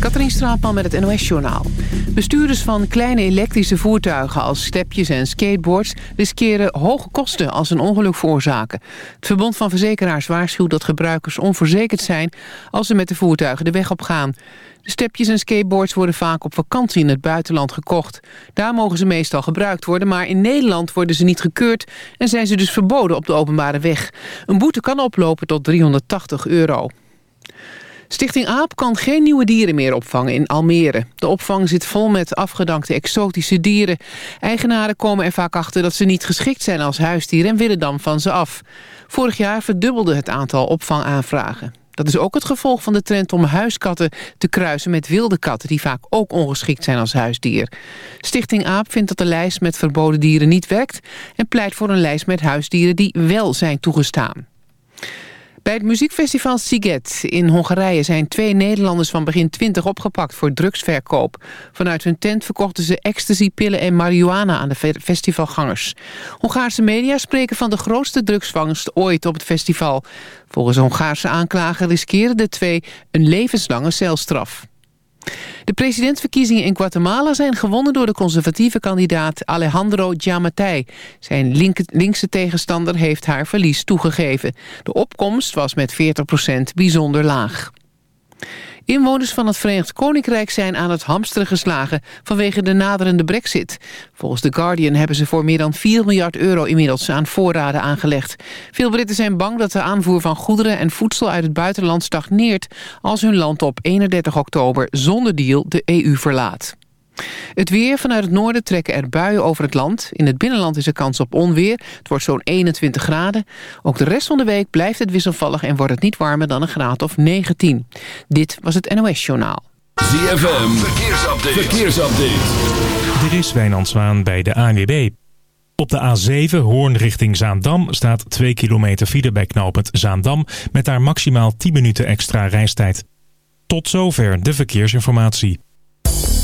Katrien Straatman met het NOS-journaal. Bestuurders van kleine elektrische voertuigen als stepjes en skateboards... riskeren hoge kosten als een ongeluk veroorzaken. Het Verbond van Verzekeraars waarschuwt dat gebruikers onverzekerd zijn... als ze met de voertuigen de weg op gaan. De stepjes en skateboards worden vaak op vakantie in het buitenland gekocht. Daar mogen ze meestal gebruikt worden, maar in Nederland worden ze niet gekeurd... en zijn ze dus verboden op de openbare weg. Een boete kan oplopen tot 380 euro. Stichting AAP kan geen nieuwe dieren meer opvangen in Almere. De opvang zit vol met afgedankte exotische dieren. Eigenaren komen er vaak achter dat ze niet geschikt zijn als huisdier... en willen dan van ze af. Vorig jaar verdubbelde het aantal opvangaanvragen. Dat is ook het gevolg van de trend om huiskatten te kruisen met wilde katten... die vaak ook ongeschikt zijn als huisdier. Stichting AAP vindt dat de lijst met verboden dieren niet werkt... en pleit voor een lijst met huisdieren die wel zijn toegestaan. Bij het muziekfestival Siget in Hongarije zijn twee Nederlanders van begin 20 opgepakt voor drugsverkoop. Vanuit hun tent verkochten ze ecstasy, pillen en marihuana aan de festivalgangers. Hongaarse media spreken van de grootste drugsvangst ooit op het festival. Volgens Hongaarse aanklager riskeren de twee een levenslange celstraf. De presidentsverkiezingen in Guatemala zijn gewonnen door de conservatieve kandidaat Alejandro Giammattei. Zijn linkse tegenstander heeft haar verlies toegegeven. De opkomst was met 40% bijzonder laag. Inwoners van het Verenigd Koninkrijk zijn aan het hamsteren geslagen vanwege de naderende brexit. Volgens The Guardian hebben ze voor meer dan 4 miljard euro inmiddels aan voorraden aangelegd. Veel Britten zijn bang dat de aanvoer van goederen en voedsel uit het buitenland stagneert als hun land op 31 oktober zonder deal de EU verlaat. Het weer vanuit het noorden trekken er buien over het land. In het binnenland is er kans op onweer. Het wordt zo'n 21 graden. Ook de rest van de week blijft het wisselvallig... en wordt het niet warmer dan een graad of 19. Dit was het NOS Journaal. ZFM, verkeersupdate. verkeersupdate. Dit is Wijnand Zwaan bij de ANWB. Op de A7 Hoorn richting Zaandam staat 2 kilometer file bij knooppunt Zaandam... met daar maximaal 10 minuten extra reistijd. Tot zover de verkeersinformatie.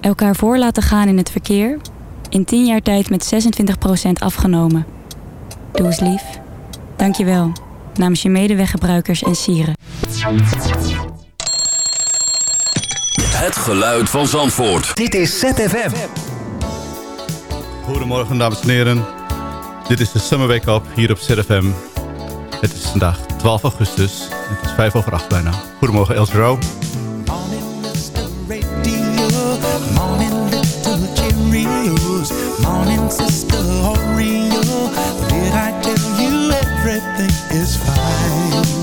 Elkaar voor laten gaan in het verkeer. In 10 jaar tijd met 26% afgenomen. Doe eens lief. Dank je wel. Namens je medeweggebruikers en sieren. Het geluid van Zandvoort. Dit is ZFM. Goedemorgen dames en heren. Dit is de Summer Wake Up hier op ZFM. Het is vandaag 12 augustus. Het is 5 over 8 bijna. Goedemorgen Els Roo. Is fine?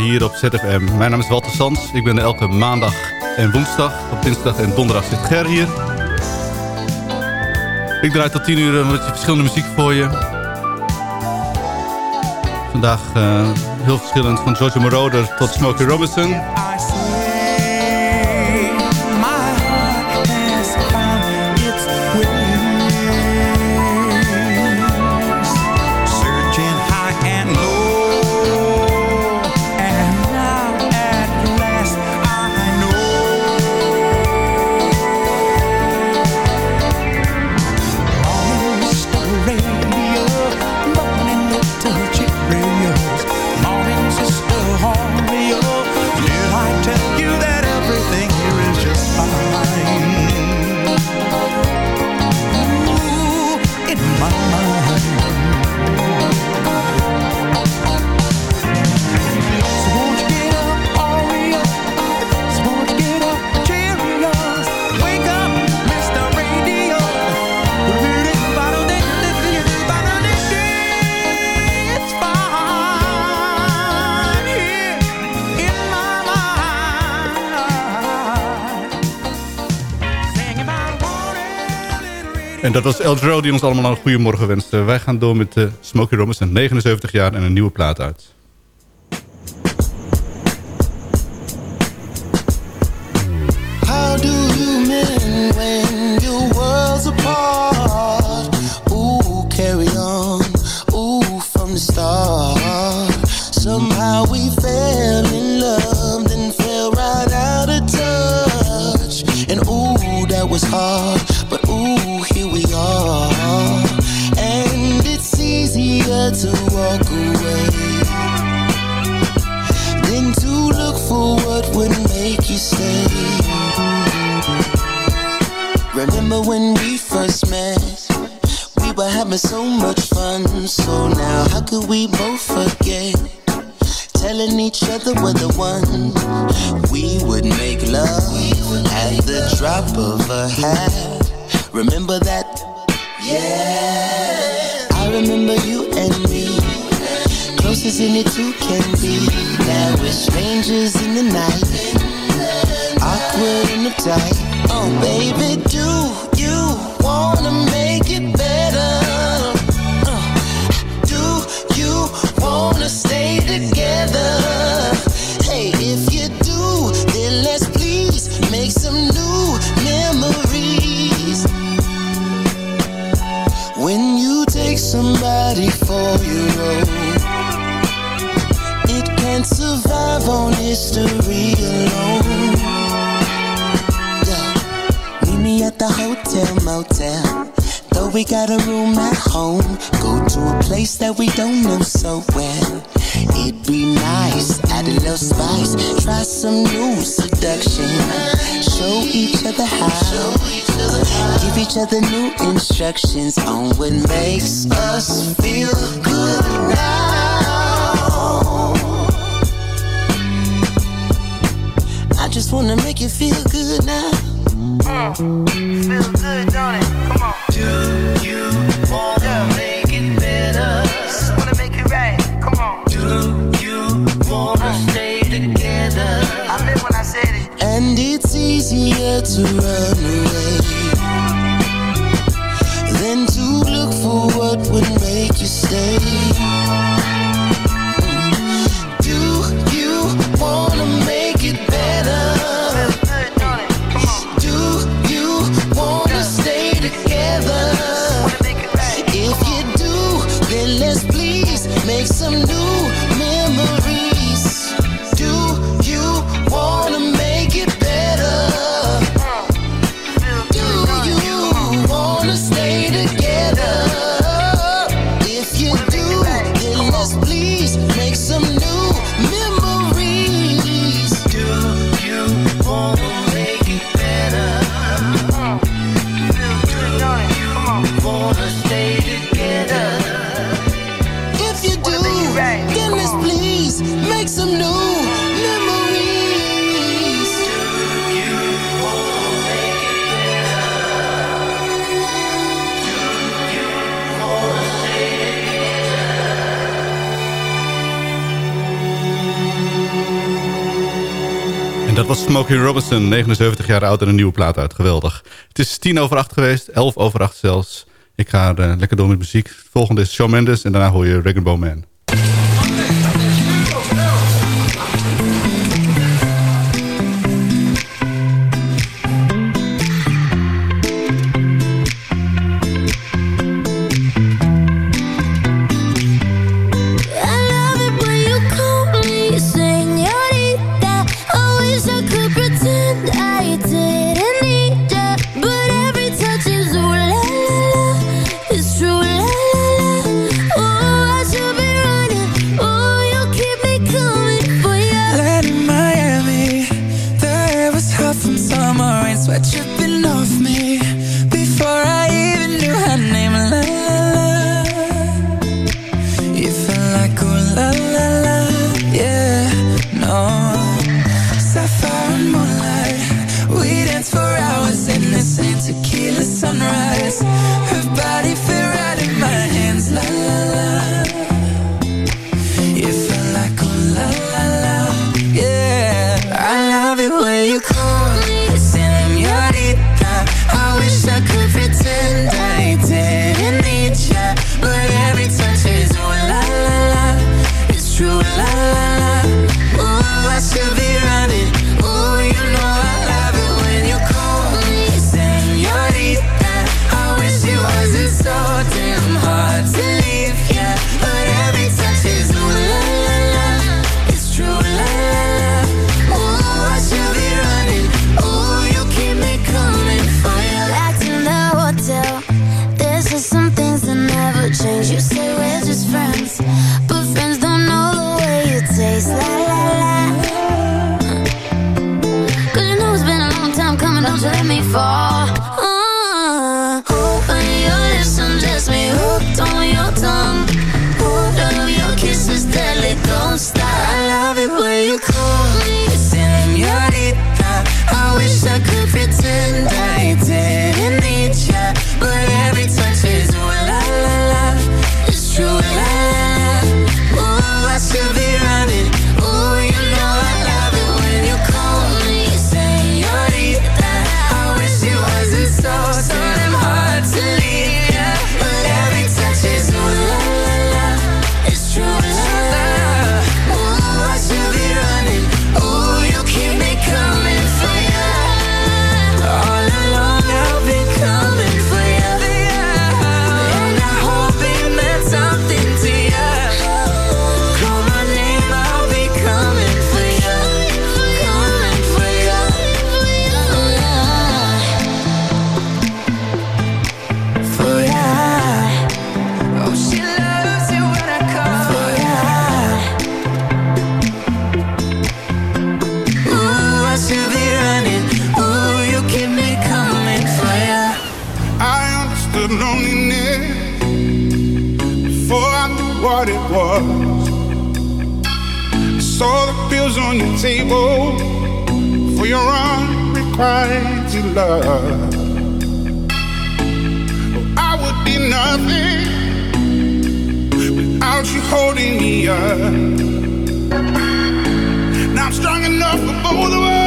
Hier op ZFM. Mijn naam is Walter Sands. Ik ben elke maandag en woensdag. Op dinsdag en donderdag zit Ger hier. Ik draai tot 10 uur een beetje verschillende muziek voor je. Vandaag eh, heel verschillend van Giorgio Moroder tot Smokey Robinson. En dat was Eldro die ons allemaal een goede morgen wenste. Wij gaan door met uh, Smokey Robinson, 79 jaar en een nieuwe plaat uit. Having so much fun. So now, how could we both forget? Telling each other we're the one. We would make love at the drop of a hat. Remember that? Yeah. I remember you and me. Closest any two can be. Now we're strangers in the night. Awkward and uptight. Oh, baby, do you wanna make it somebody for own, it can't survive on history alone. Yeah. Meet me at the hotel motel. Though we got a room at home, go to a place that we don't know so well. It'd be nice, add a little spice, try some new seduction. Show each other how, give each other new instructions on what makes us feel good now. I just wanna make you feel good now. Mm, feel good, don't it? Come on. Do you wanna make it to run away. En dat was Smokey Robinson, 79 jaar oud en een nieuwe plaat uit. Geweldig. Het is tien over 8 geweest, 11 over 8 zelfs. Ik ga eh, lekker door met muziek. Volgende is Shawn Mendes en daarna hoor je Reggae Man. without you holding me up. Now I'm strong enough for both of us.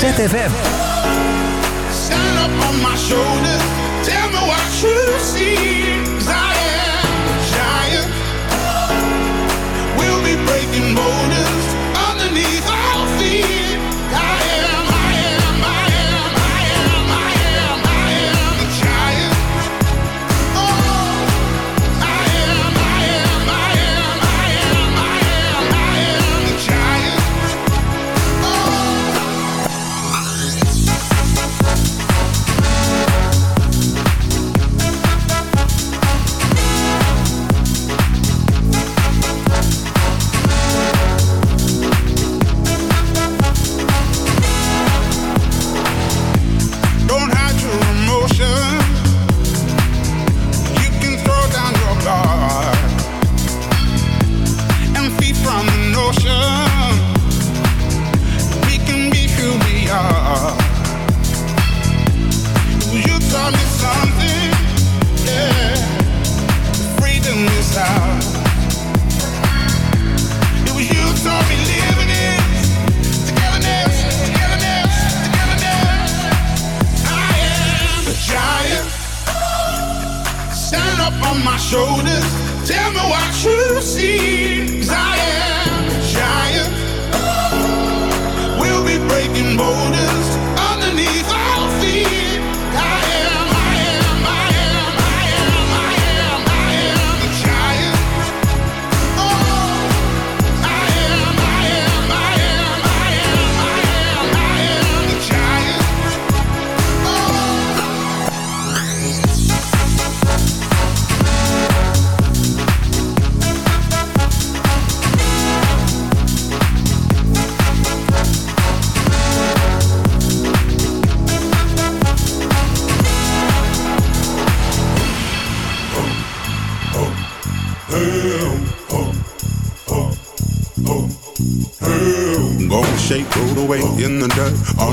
ZFM. Stand up on my shoulders. Tell me what you see.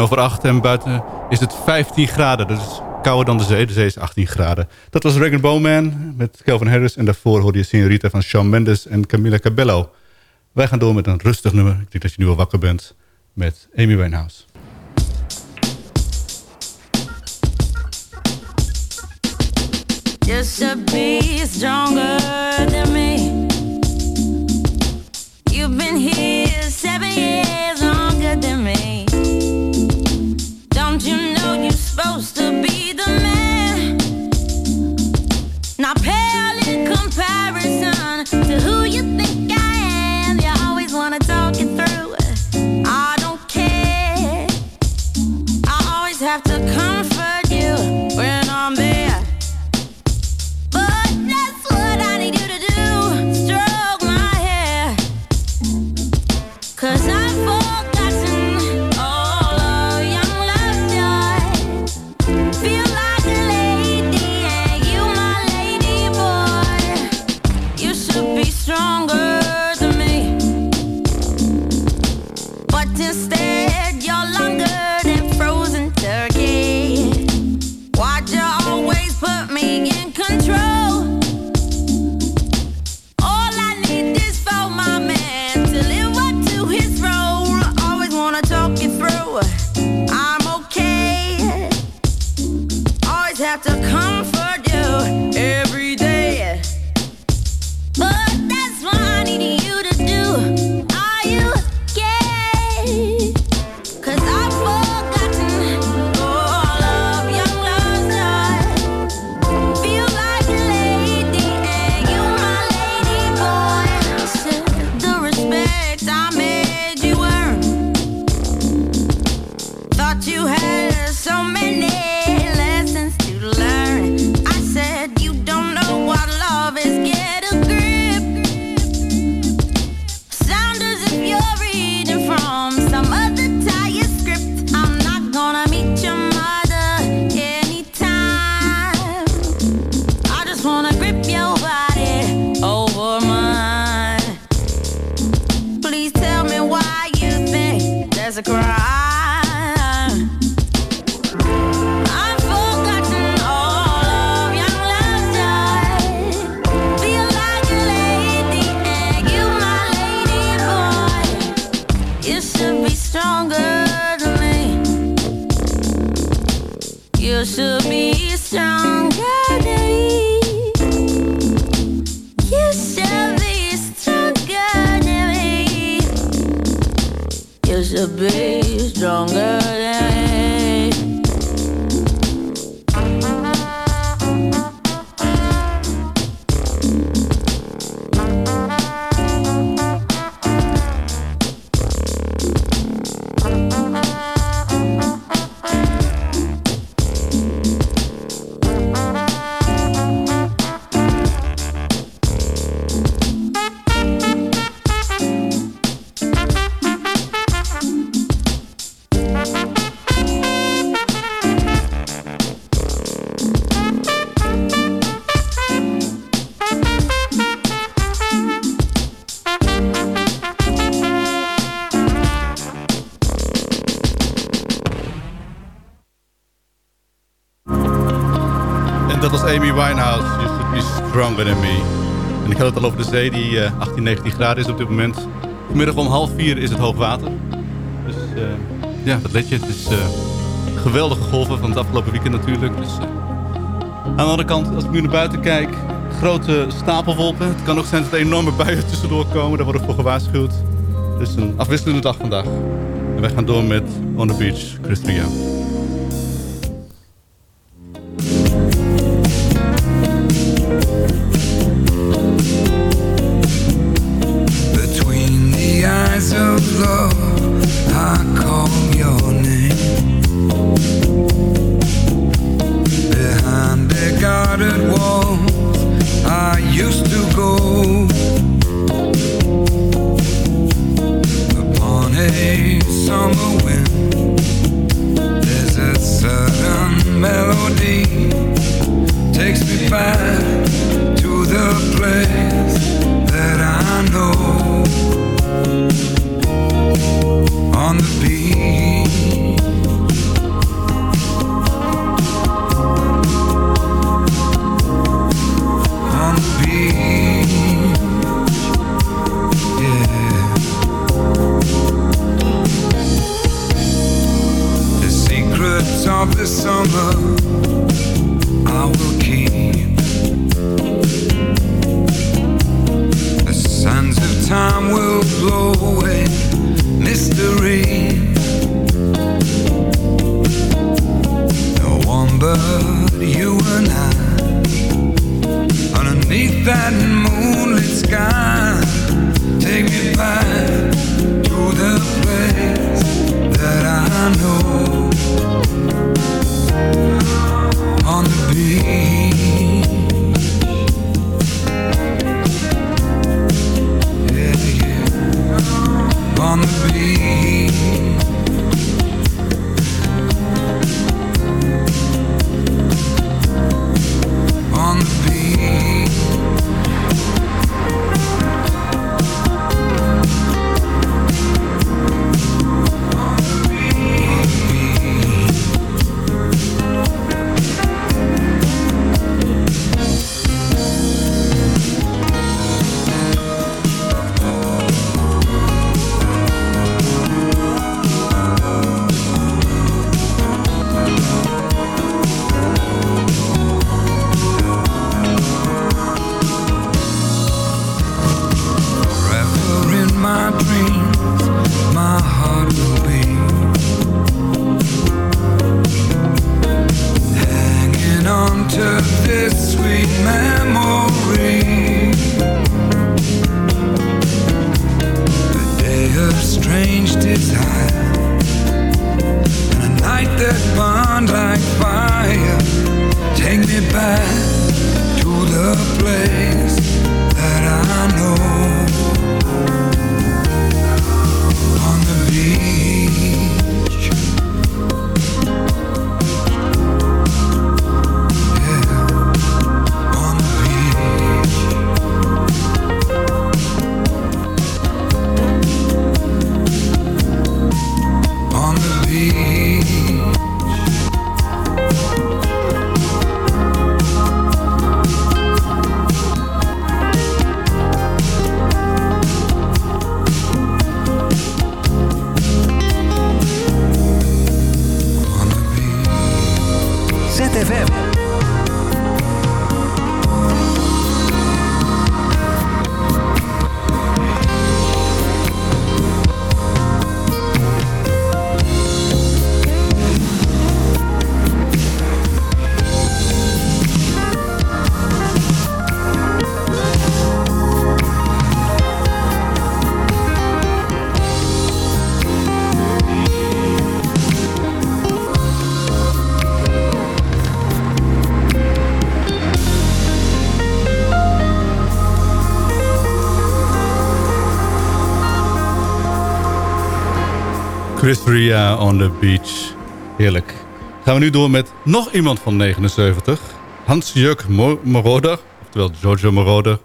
over acht en buiten is het 15 graden. Dat is kouder dan de zee. De zee is 18 graden. Dat was Regan Bowman met Kelvin Harris. En daarvoor hoorde je Senorita van Shawn Mendes en Camila Cabello. Wij gaan door met een rustig nummer. Ik denk dat je nu al wakker bent met Amy Winehouse. Be stronger stronger. En ik had het al over de zee die eh, 18, 19 graden is op dit moment. Vanmiddag om half vier is het hoogwater. Dus eh, ja, wat let je? Het is eh, geweldige golven van het afgelopen weekend natuurlijk. Dus, eh, aan de andere kant, als ik nu naar buiten kijk, grote stapelwolken. Het kan ook zijn dat er enorme buien tussendoor komen. Daar wordt ik voor gewaarschuwd. Het is een afwisselende dag vandaag. En wij gaan door met On the Beach, Chris Ria. ZFM. Chris Ria on the beach. Heerlijk. Gaan we nu door met nog iemand van 79. Hans-Juk Mo- Moroder, oftewel Giorgio Moroder.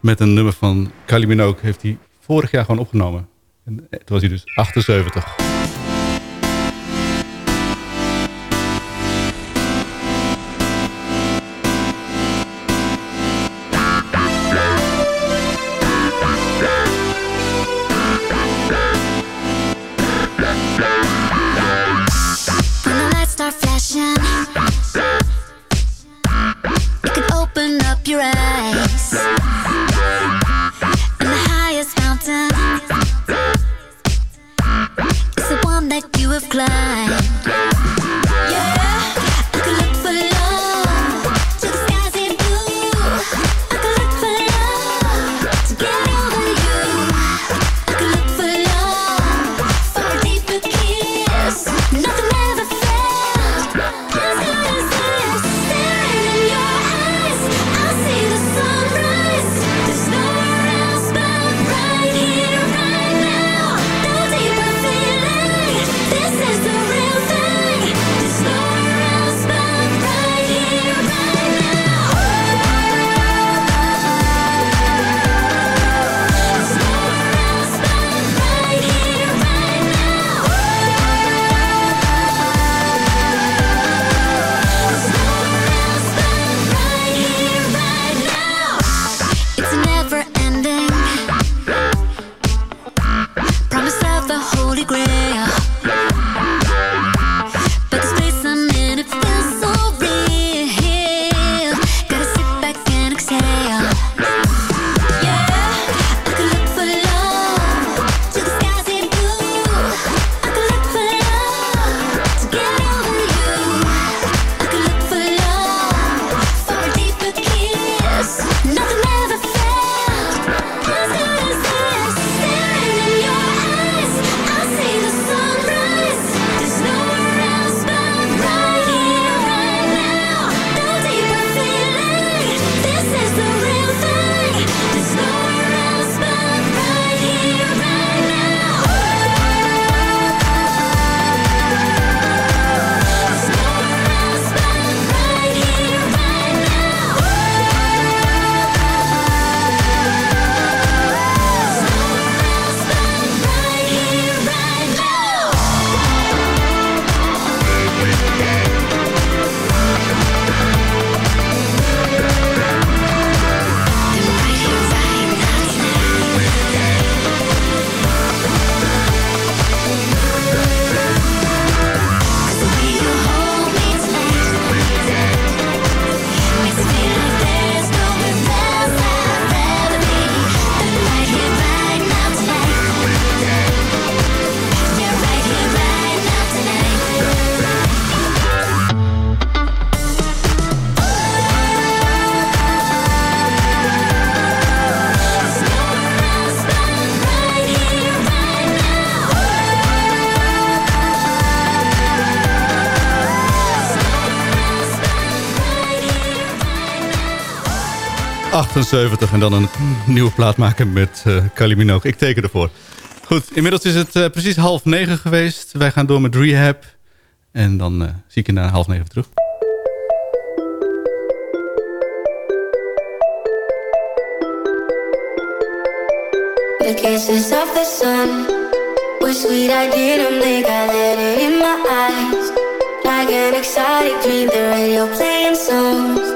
Met een nummer van Kylie heeft hij vorig jaar gewoon opgenomen. En toen was hij dus 78. 78 en dan een nieuwe plaat maken met uh, Kylie Minogue. Ik teken ervoor. Goed, inmiddels is het uh, precies half negen geweest. Wij gaan door met Rehab. En dan uh, zie ik je na half negen terug. The kisses of the sun were sweet. I didn't think I let it in my eyes. Like an exotic dream, the radio playing songs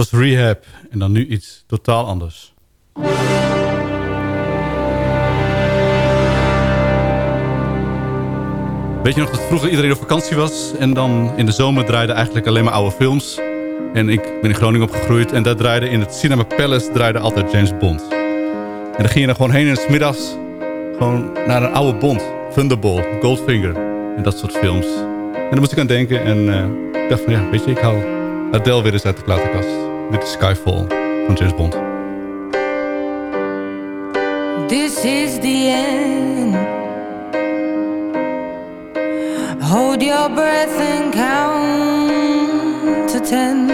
Was Rehab. En dan nu iets totaal anders. Weet je nog dat vroeger iedereen op vakantie was... en dan in de zomer draaiden eigenlijk alleen maar oude films. En ik ben in Groningen opgegroeid... en daar draaide in het Cinema Palace draaide altijd James Bond. En dan ging je er gewoon heen en smiddags... gewoon naar een oude Bond. Thunderball, Goldfinger en dat soort films. En daar moest ik aan denken en eh, ik dacht van ja, weet je, ik haal Adele weer eens uit de platenkast. Is Skyfall van James Bond. This is the end. Hold your breath and count to ten.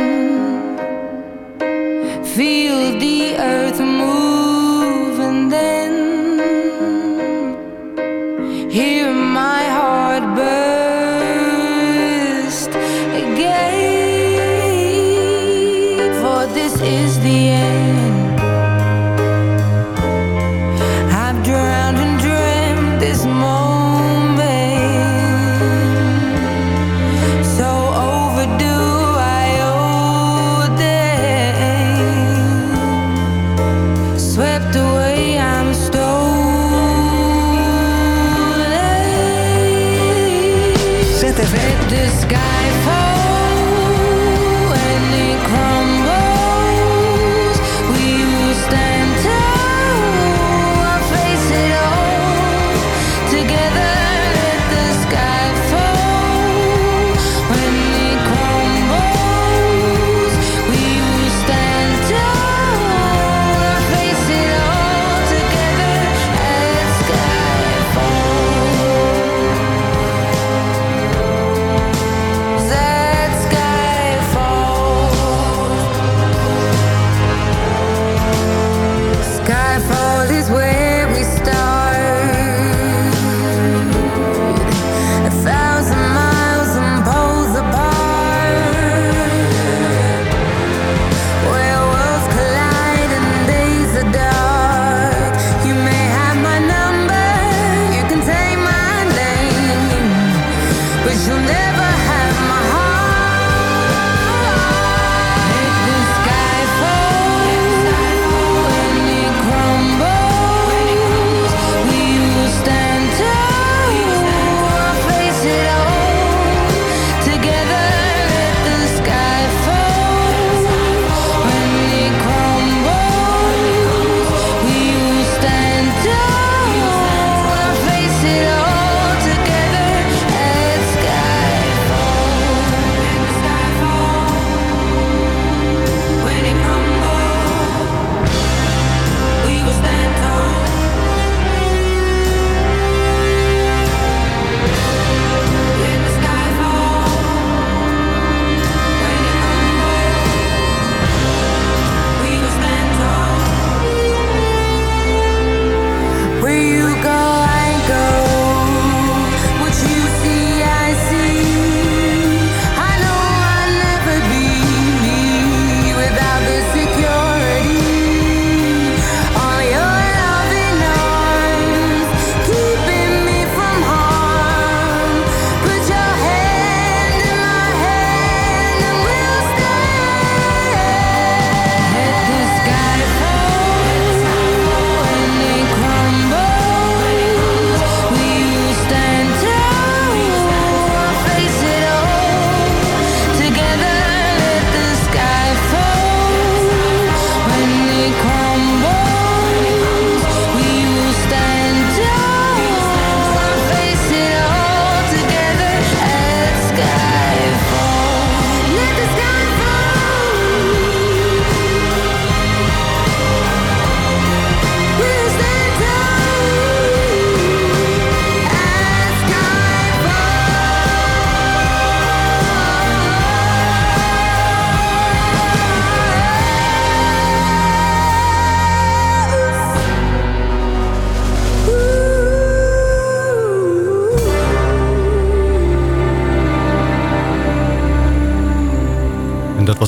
Feel the earth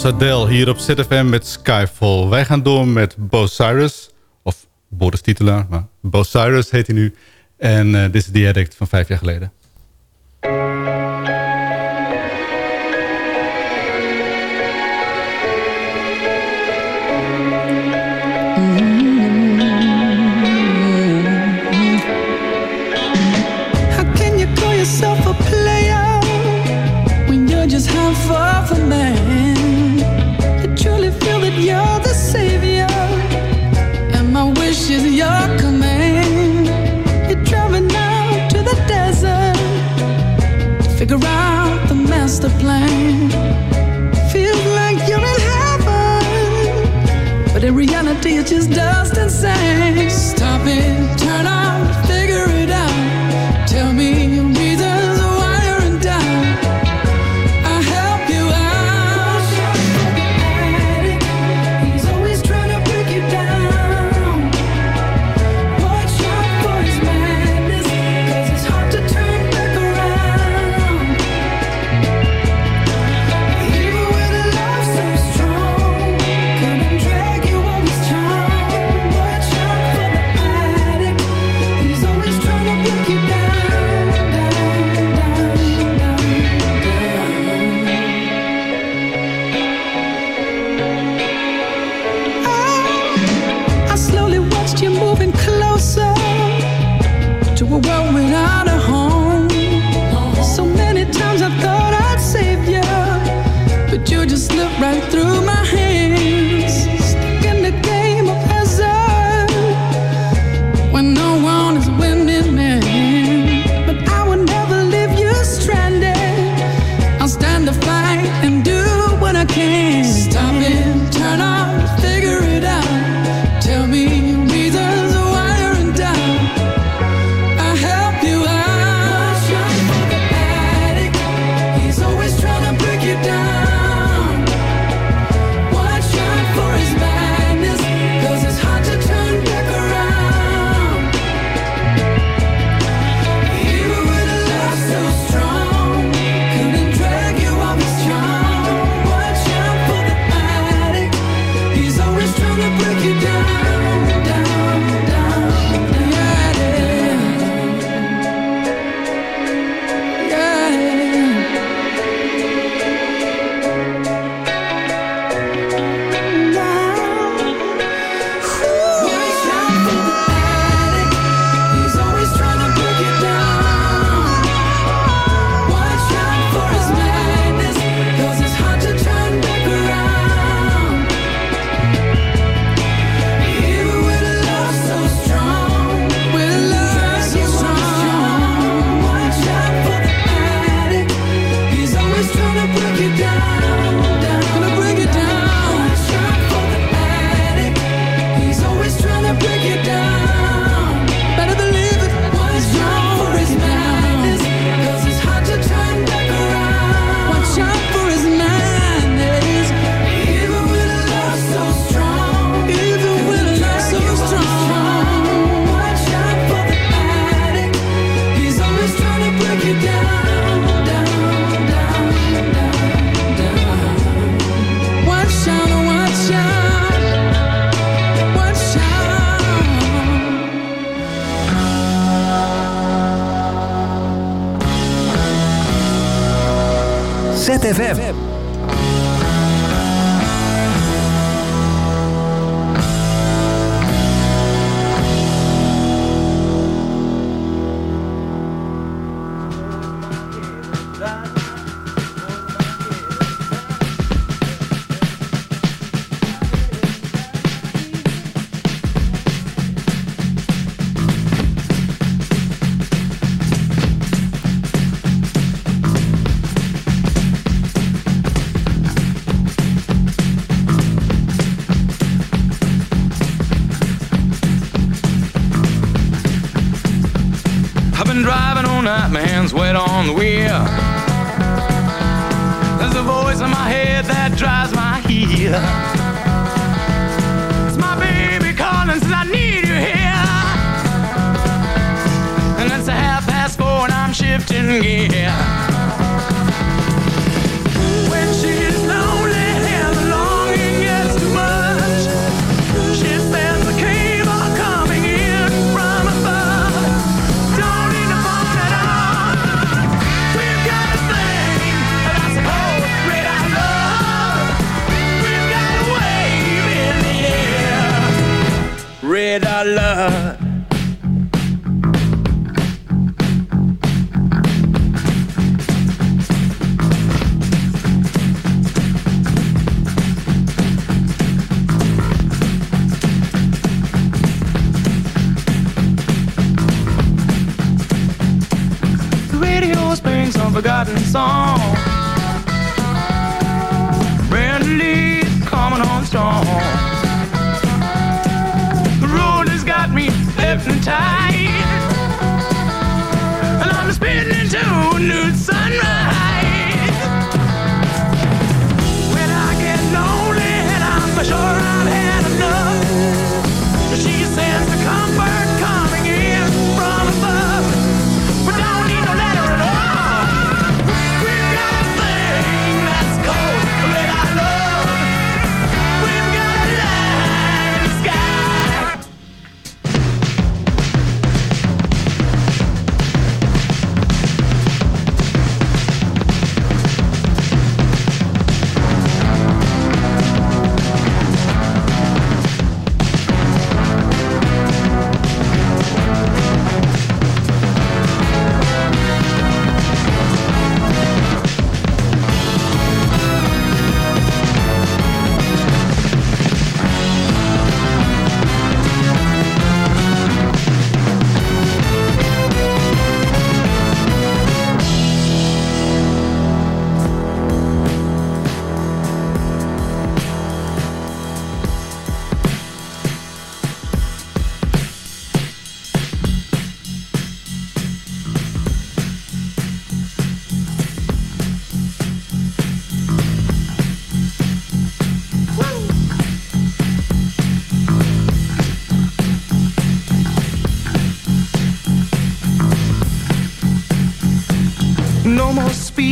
was Adele hier op ZFM met Skyfall. Wij gaan door met Bo of Boris Titelaar, maar Bo heet hij nu. En eh, dit is The Addict van vijf jaar geleden.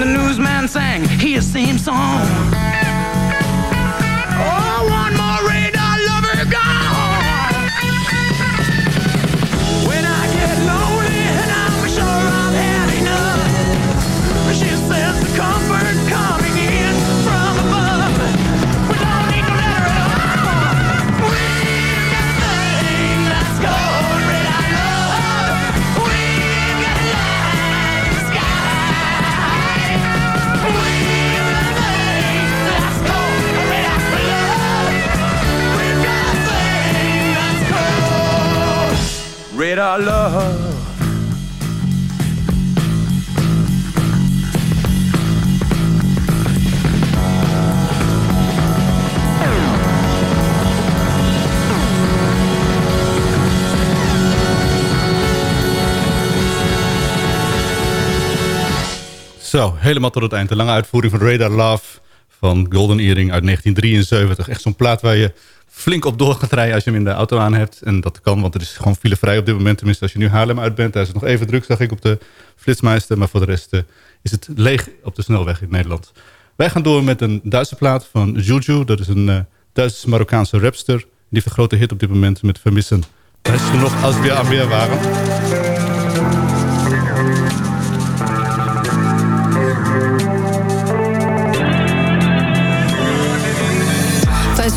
And the newsman sang his same song. Oh, one more I love. Zo, helemaal tot het eind. De lange uitvoering van Radar Love van Golden Earring uit 1973. Echt zo'n plaat waar je flink op door gaat rijden als je hem in de auto aan hebt. En dat kan, want het is gewoon filevrij op dit moment. Tenminste, als je nu Haarlem uit bent. Daar is het nog even druk, zag ik op de Flitsmeister. Maar voor de rest eh, is het leeg op de snelweg in Nederland. Wij gaan door met een Duitse plaat van Juju. Dat is een eh Duits-Marokkaanse rapster. Die heeft een grote hit op dit moment met Vermissen. Hij is er nog als we aan waren.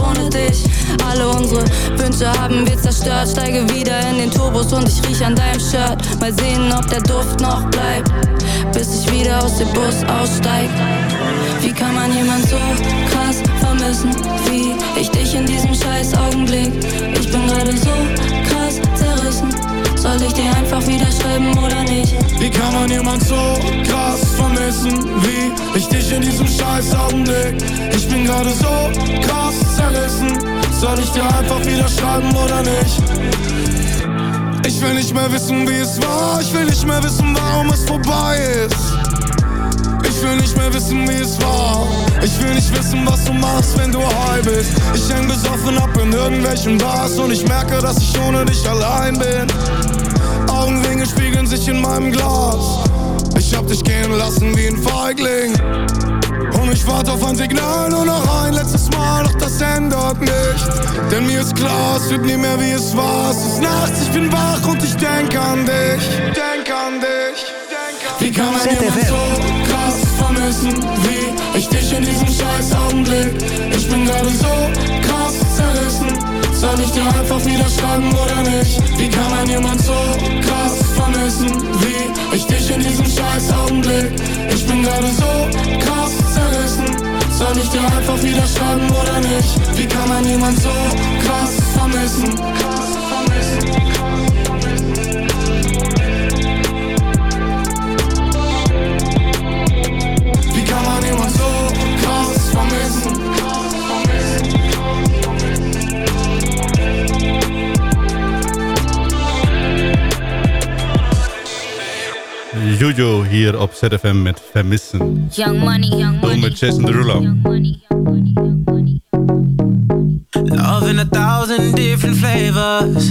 ohne dich. Alle unsere Wünsche haben wir zerstört. Steige wieder in den Turbos und ich riech an deinem Shirt. Mal sehen, ob der Duft noch bleibt, bis ich wieder aus dem Bus aussteig. Wie kann man jemand so krass vermissen wie ich dich in diesem scheiß Augenblick? Ich bin gerade so. Soll ich dir einfach wieder schreiben oder nicht? Wie kann man jemand so krass vermissen wie ich dich in diesem scheiß Augenblick? Ich bin gerade so krass zerrissen. Soll ich dir einfach wieder schreiben oder nicht? Ich will nicht mehr wissen, wie es war. Ich will nicht mehr wissen, warum es vorbei ist. Ich will nicht mehr wissen, wie es war. Ich will nicht wissen, was du machst, wenn du high bist. Ich häng besoffen ab in irgendwelchen Bars und ich merke, dass ich ohne dich allein bin. Augenringe spiegeln sich in meinem Glas. Ich hab dich gehen lassen wie ein Feigling. Und ich warte auf ein Signal, nur noch ein letztes Mal, doch das ändert nichts. Denn mir ist klar, es wird nie mehr wie es war. Es ist nachts, ich bin wach und ich denk an dich. Denk an dich. Wie kann man jemand so vermissen wie ich dich in diesem scheiß Augenblick? Ich bin gerade so krass zerrissen. Soll ich dir einfach wieder schreiben oder nicht? Wie kann man jemand so krass vermissen wie ich dich in diesem scheiß Augenblick? Ich bin gerade so krass zerrissen. Soll ich dir einfach wieder schreiben oder nicht? Wie kann man jemand so krass vermissen? Krass vermissen. Jojo hier op ZFM met Vermissen. Young money, young Doe met Jason Derulo. Love in a thousand different flavors.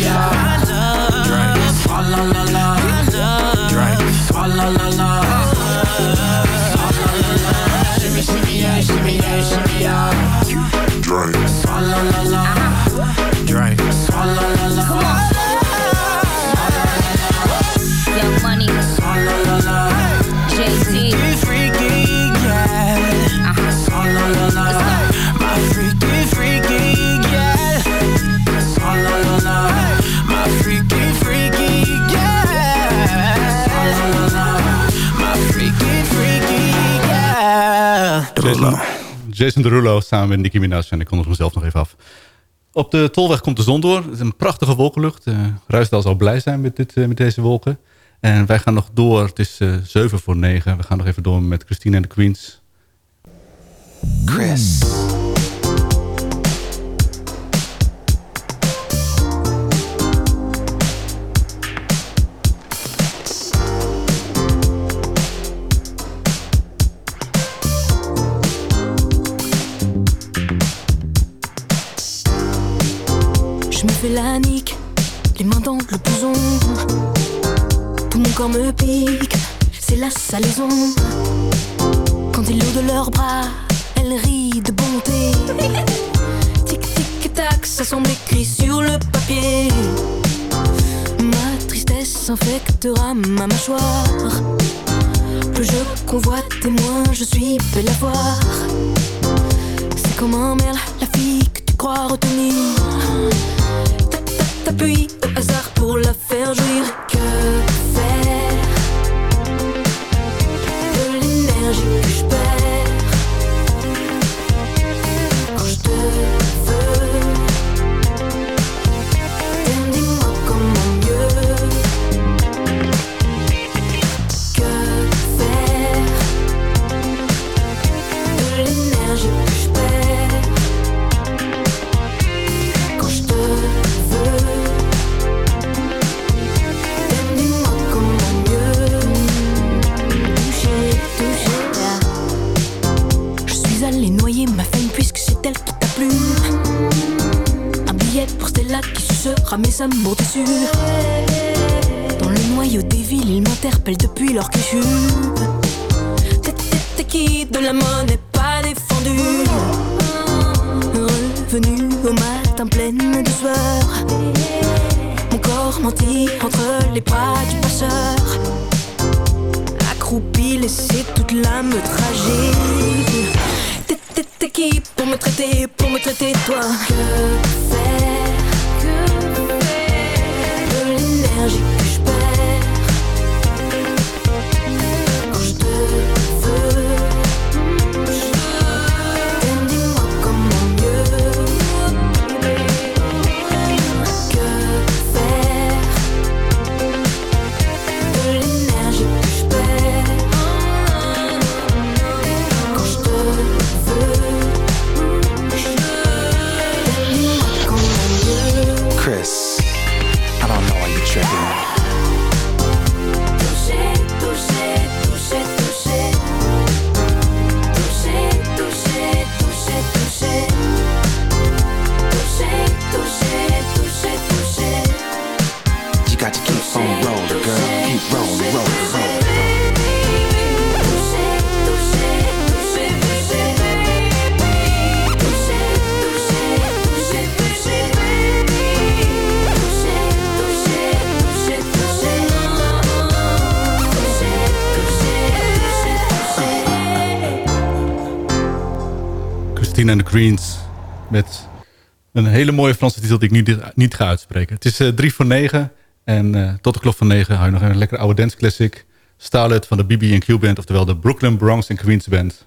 yeah. Jason Derulo samen met Nicki Minaj. En ik kondig mezelf nog even af. Op de tolweg komt de zon door. Het is een prachtige wolkenlucht. Uh, zal blij zijn met, dit, uh, met deze wolken. En wij gaan nog door. Het is uh, 7 voor 9. We gaan nog even door met Christine en de Queens. Chris. Fais la nique, les mains dans le blouson. Tout mon corps me pique, c'est la salaison. Quand ils l'ont de leurs bras, elle rit de bonté. Tic tic tac, ça semble écrit sur le papier. Ma tristesse infectera ma mâchoire. Plus je convoite et moins je suis belle à voir. C'est comme un merle, la fille que tu crois retenir. T'appuies au hasard pour la faire jouir. Mes amours déçus. Dans le noyau des villes, ils m'interpellent depuis leur cachut. T'es- qui de la monnaie pas défendue? Revenu au matin pleine de sueur. Mon corps menti entre les bras du passeur. Accroupi, laissé toute l'âme tragique. T'es qui pour me traiter, pour me traiter toi Que faire? énergique tripping. En de Greens. Met een hele mooie Franse titel die ik niet, niet ga uitspreken. Het is eh, drie voor negen. En eh, tot de klok van negen hou je nog een lekker oude dance classic. Starlet van de BB&Q Band. Oftewel de Brooklyn Bronx en Queens Band.